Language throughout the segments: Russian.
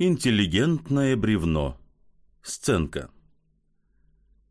Интеллигентное бревно. Сценка.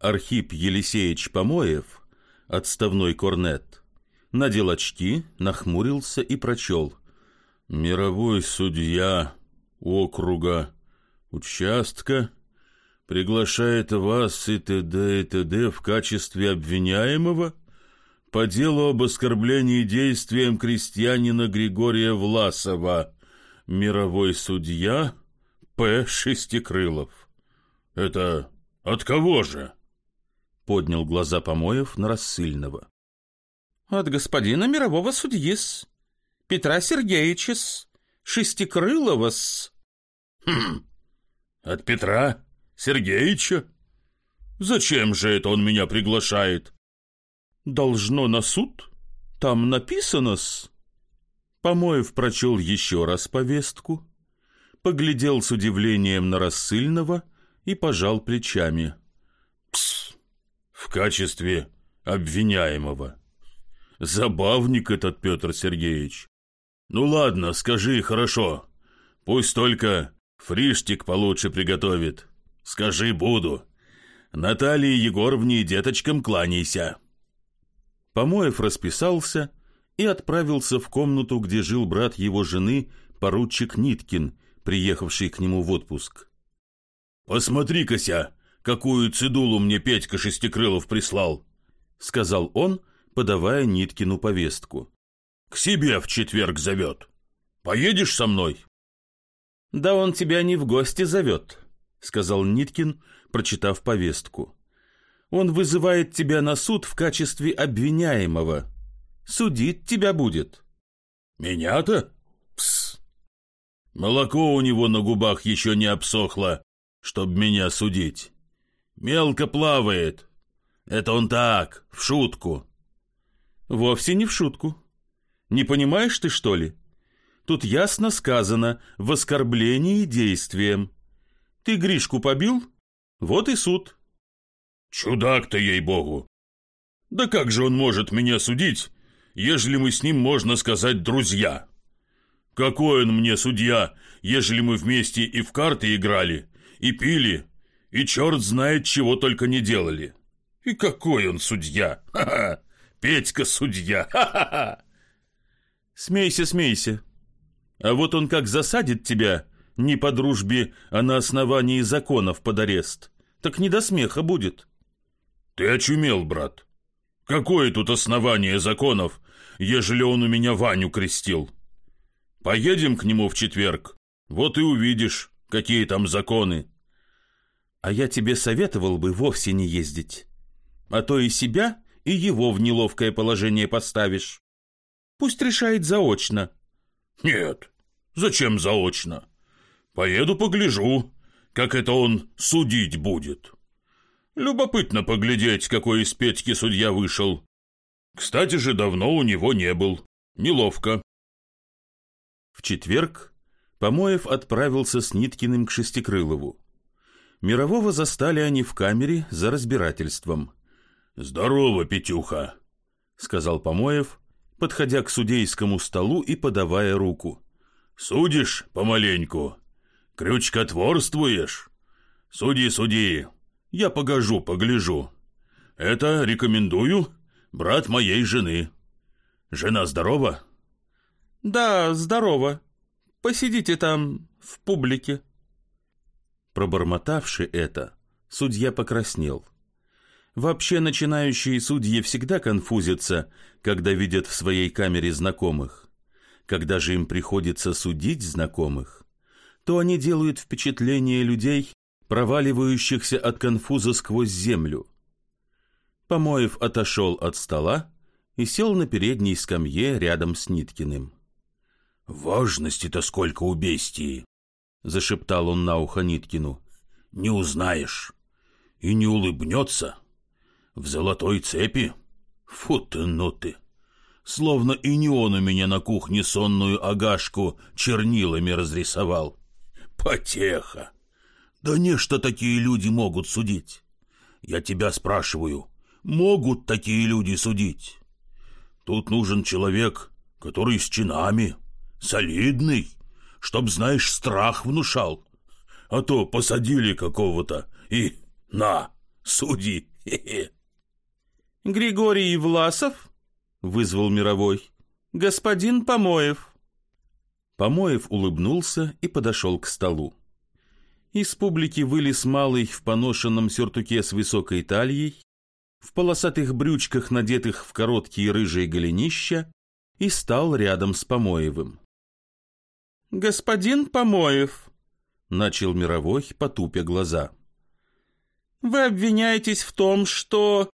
Архип Елисеевич Помоев, отставной корнет, надел очки, нахмурился и прочел. «Мировой судья округа участка приглашает вас и т.д. и т.д. в качестве обвиняемого по делу об оскорблении действием крестьянина Григория Власова, мировой судья П. Шестикрылов. Это от кого же? Поднял глаза Помоев на рассыльного. От господина мирового судьи-с, Петра Сергеевича Шестикрылова-с. Хм, от Петра Сергеевича? Зачем же это он меня приглашает? Должно на суд? Там написано-с. Помоев прочел еще раз повестку, поглядел с удивлением на рассыльного и пожал плечами. Пс, в качестве обвиняемого. Забавник этот Петр Сергеевич. Ну ладно, скажи, хорошо. Пусть только фриштик получше приготовит. Скажи, буду. Наталье Егоровне и деточкам кланяйся. Помоев расписался и отправился в комнату, где жил брат его жены, поручик Ниткин, приехавший к нему в отпуск. «Посмотри-кася, какую цедулу мне Петька Шестикрылов прислал!» — сказал он, подавая Ниткину повестку. «К себе в четверг зовет. Поедешь со мной?» «Да он тебя не в гости зовет», — сказал Ниткин, прочитав повестку. «Он вызывает тебя на суд в качестве обвиняемого. Судить тебя будет». «Меня-то? Пс! Молоко у него на губах еще не обсохло, чтоб меня судить. Мелко плавает. Это он так, в шутку». «Вовсе не в шутку. Не понимаешь ты, что ли? Тут ясно сказано в оскорблении действием». Ты Гришку побил? Вот и суд. Чудак ты, ей-богу. Да как же он может меня судить, ежели мы с ним, можно сказать, друзья? Какой он мне судья, ежели мы вместе и в карты играли, и пили, и черт знает, чего только не делали. И какой он судья? Ха-ха! Петька судья! Ха-ха-ха! Смейся, смейся. А вот он как засадит тебя, не по дружбе, а на основании законов под арест. Так не до смеха будет. Ты очумел, брат. Какое тут основание законов, ежели он у меня Ваню крестил? Поедем к нему в четверг, вот и увидишь, какие там законы. А я тебе советовал бы вовсе не ездить. А то и себя, и его в неловкое положение поставишь. Пусть решает заочно. Нет, зачем заочно? Поеду погляжу, как это он судить будет. Любопытно поглядеть, какой из Петьки судья вышел. Кстати же, давно у него не был. Неловко. В четверг Помоев отправился с Ниткиным к Шестикрылову. Мирового застали они в камере за разбирательством. «Здорово, Петюха», — сказал Помоев, подходя к судейскому столу и подавая руку. «Судишь помаленьку?» Крючкотворствуешь? Суди, суди, я погожу, погляжу. Это рекомендую, брат моей жены. Жена здорова? Да, здорова. Посидите там, в публике. Пробормотавши это, судья покраснел. Вообще начинающие судьи всегда конфузятся, когда видят в своей камере знакомых. Когда же им приходится судить знакомых, то они делают впечатление людей, проваливающихся от конфуза сквозь землю. Помоев отошел от стола и сел на передней скамье рядом с Ниткиным. «Важности-то сколько у бестии!» — зашептал он на ухо Ниткину. «Не узнаешь. И не улыбнется. В золотой цепи? Фу ты, ну ты!» Словно и не он у меня на кухне сонную агашку чернилами разрисовал. Потеха. Да нечто такие люди могут судить. Я тебя спрашиваю, могут такие люди судить? Тут нужен человек, который с чинами, солидный, чтоб, знаешь, страх внушал, а то посадили какого-то и на, суди. Григорий Власов, вызвал мировой, господин Помоев. Помоев улыбнулся и подошел к столу. Из публики вылез малый в поношенном сюртуке с высокой талией, в полосатых брючках, надетых в короткие рыжие голенища, и стал рядом с Помоевым. «Господин Помоев», — начал Мировой, потупя глаза, — «вы обвиняетесь в том, что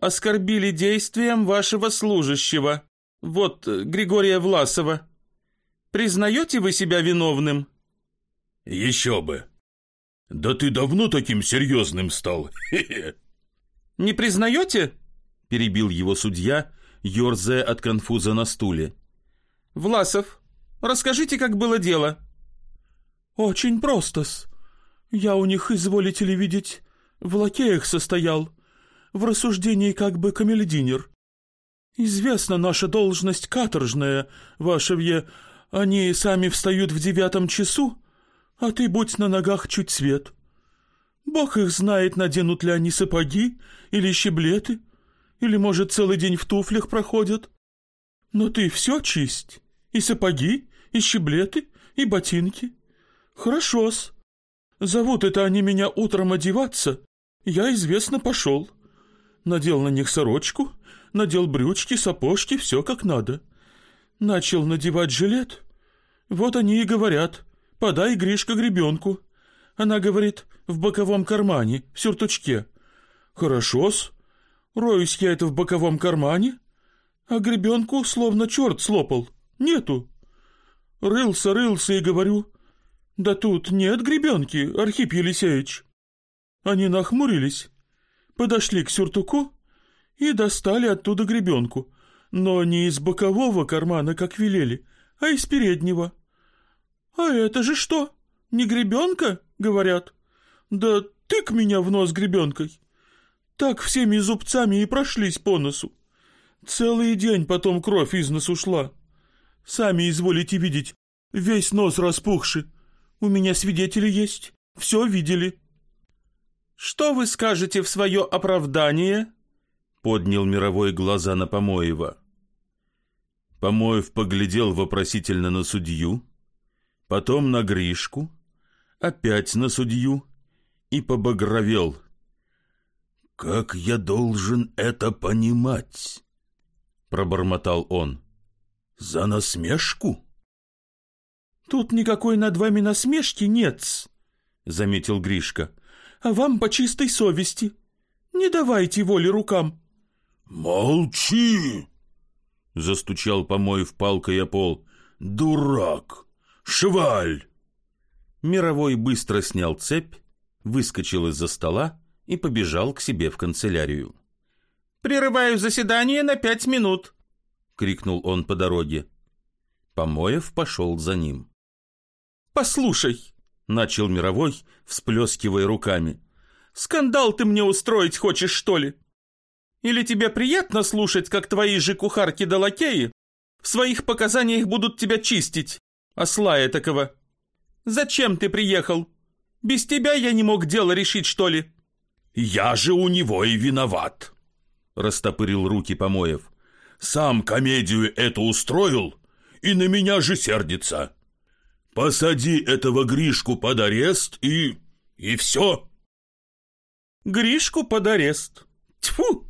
оскорбили действием вашего служащего, вот Григория Власова. Признаете вы себя виновным?» «Еще бы! Да ты давно таким серьезным стал!» «Не признаете?» — перебил его судья, ерзая от конфуза на стуле. «Власов, расскажите, как было дело». «Очень просто-с. Я у них, изволите ли видеть, в лакеях состоял, в рассуждении как бы камельдинер. Известна наша должность каторжная, ваше ве, они сами встают в девятом часу, а ты будь на ногах чуть свет. Бог их знает, наденут ли они сапоги или щеблеты, или, может, целый день в туфлях проходят. Но ты все чисть, и сапоги, и щеблеты, и ботинки. Хорошо-с. Зовут это они меня утром одеваться, я, известно, пошел. Надел на них сорочку, надел брючки, сапожки, все как надо. Начал надевать жилет. Вот они и говорят, подай, Гришка, гребенку. Она говорит, в боковом кармане, в сюртучке. Хорошо-с. Роюсь я это в боковом кармане, а гребенку словно черт слопал. Нету. Рылся, рылся и говорю, да тут нет гребенки, Архип Елисеевич. Они нахмурились, подошли к сюртуку и достали оттуда гребенку, но не из бокового кармана, как велели, а из переднего. «А это же что? Не гребенка?» — говорят. «Да тык меня в нос гребенкой!» Так всеми зубцами и прошлись по носу. Целый день потом кровь из носу шла. Сами изволите видеть, весь нос распухший. У меня свидетели есть, все видели. «Что вы скажете в свое оправдание?» Поднял мировой глаза на Помоева. Помоев поглядел вопросительно на судью, потом на Гришку, опять на судью и побагровел. «Как я должен это понимать?» — пробормотал он. «За насмешку?» «Тут никакой над вами насмешки нет заметил Гришка. «А вам по чистой совести. Не давайте воли рукам». «Молчи!» — застучал помоев палкой о пол. «Дурак! Шваль!» Мировой быстро снял цепь, выскочил из-за стола и побежал к себе в канцелярию. «Прерываю заседание на пять минут!» — крикнул он по дороге. Помоев пошел за ним. «Послушай!» — начал Мировой, всплескивая руками. «Скандал ты мне устроить хочешь, что ли? Или тебе приятно слушать, как твои же кухарки да лакеи в своих показаниях будут тебя чистить, осла этакого? Зачем ты приехал? Без тебя я не мог дело решить, что ли?» «Я же у него и виноват», — растопырил руки Помоев. «Сам комедию эту устроил, и на меня же сердится. Посади этого Гришку под арест и... и все». «Гришку под арест? Тьфу!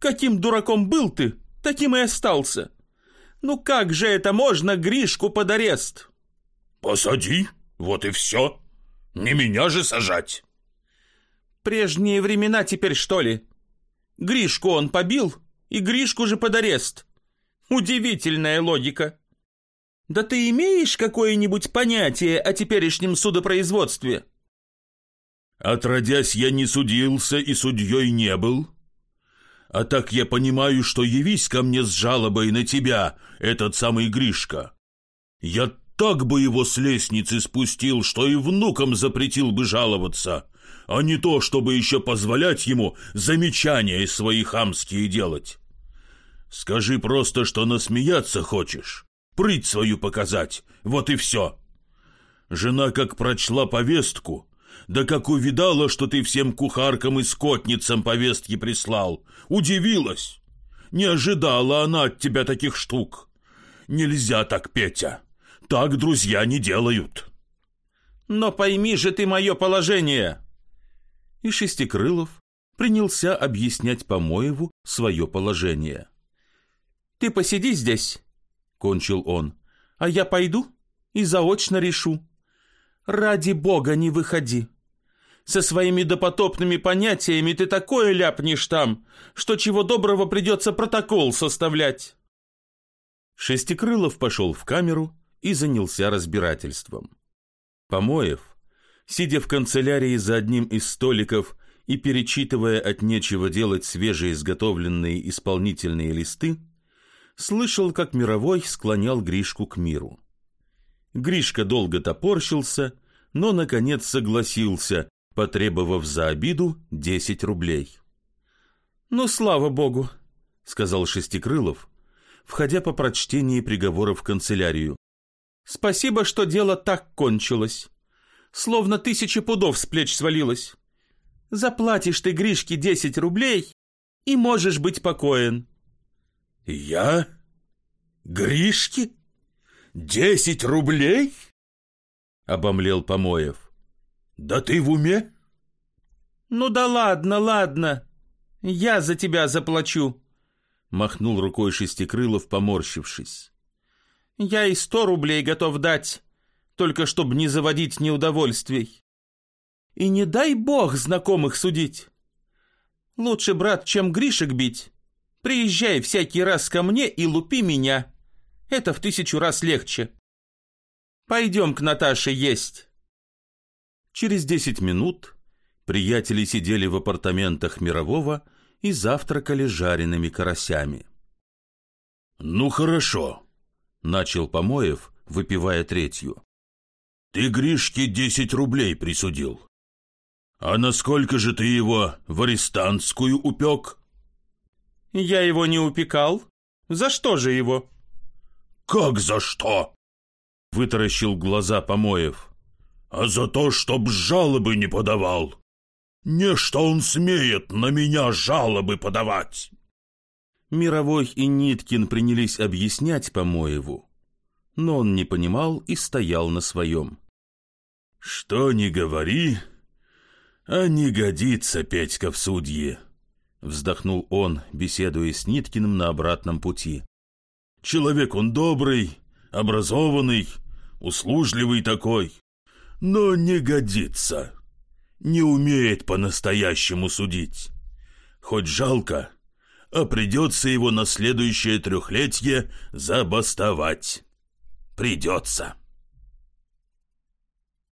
Каким дураком был ты, таким и остался. Ну как же это можно Гришку под арест?» «Посади, вот и все. Не меня же сажать». «Прежние времена теперь, что ли? Гришку он побил, и Гришку же под арест. Удивительная логика». «Да ты имеешь какое-нибудь понятие о теперешнем судопроизводстве?» «Отродясь, я не судился и судьей не был. А так я понимаю, что явись ко мне с жалобой на тебя, этот самый Гришка. Я так бы его с лестницы спустил, что и внукам запретил бы жаловаться, а не то, чтобы еще позволять ему замечания свои хамские делать. Скажи просто, что насмеяться хочешь, прыть свою показать, вот и все. Жена как прочла повестку, да как увидала, что ты всем кухаркам и скотницам повестки прислал, удивилась. Не ожидала она от тебя таких штук. Нельзя так, Петя. Так друзья не делают. Но пойми же ты мое положение. И Шестикрылов принялся объяснять Помоеву свое положение. Ты посиди здесь, кончил он, а я пойду и заочно решу. Ради бога не выходи. Со своими допотопными понятиями ты такое ляпнешь там, что чего доброго придется протокол составлять. Шестикрылов пошел в камеру и занялся разбирательством. Помоев, сидя в канцелярии за одним из столиков и перечитывая от нечего делать свежеизготовленные исполнительные листы, слышал, как Мировой склонял Гришку к миру. Гришка долго топорщился, но, наконец, согласился, потребовав за обиду десять рублей. «Ну, слава богу», — сказал Шестикрылов, входя по прочтении приговора в канцелярию. «Спасибо, что дело так кончилось. Словно тысячи пудов с плеч свалилось. Заплатишь ты Гришке десять рублей и можешь быть покоен». «Я? Гришке?» Десять рублей? Обомлел Помоев. Да ты в уме? Ну да ладно, ладно. Я за тебя заплачу. Махнул рукой Шестикрылов, поморщившись. Я и сто рублей готов дать, только чтобы не заводить неудовольствий. И не дай бог знакомых судить. Лучше, брат, чем Гришек бить. Приезжай всякий раз ко мне и лупи меня. Это в тысячу раз легче. Пойдем к Наташе есть. Через десять минут приятели сидели в апартаментах Мирового и завтракали жареными карасями. «Ну хорошо», — начал Помоев, выпивая третью. «Ты Гришке десять рублей присудил. А насколько же ты его в арестантскую упек?» «Я его не упекал. За что же его?» «Как за что?» — вытаращил глаза Помоев. «А за то, чтоб жалобы не подавал. Не что он смеет на меня жалобы подавать!» Мировой и Ниткин принялись объяснять Помоеву, но он не понимал и стоял на своем. «Что ни говори, а не годится Петька в судьи!» Вздохнул он, беседуя с Ниткиным на обратном пути. Человек он добрый, образованный, услужливый такой, но не годится. Не умеет по-настоящему судить. Хоть жалко, а придется его на следующее трехлетие забастовать. Придется.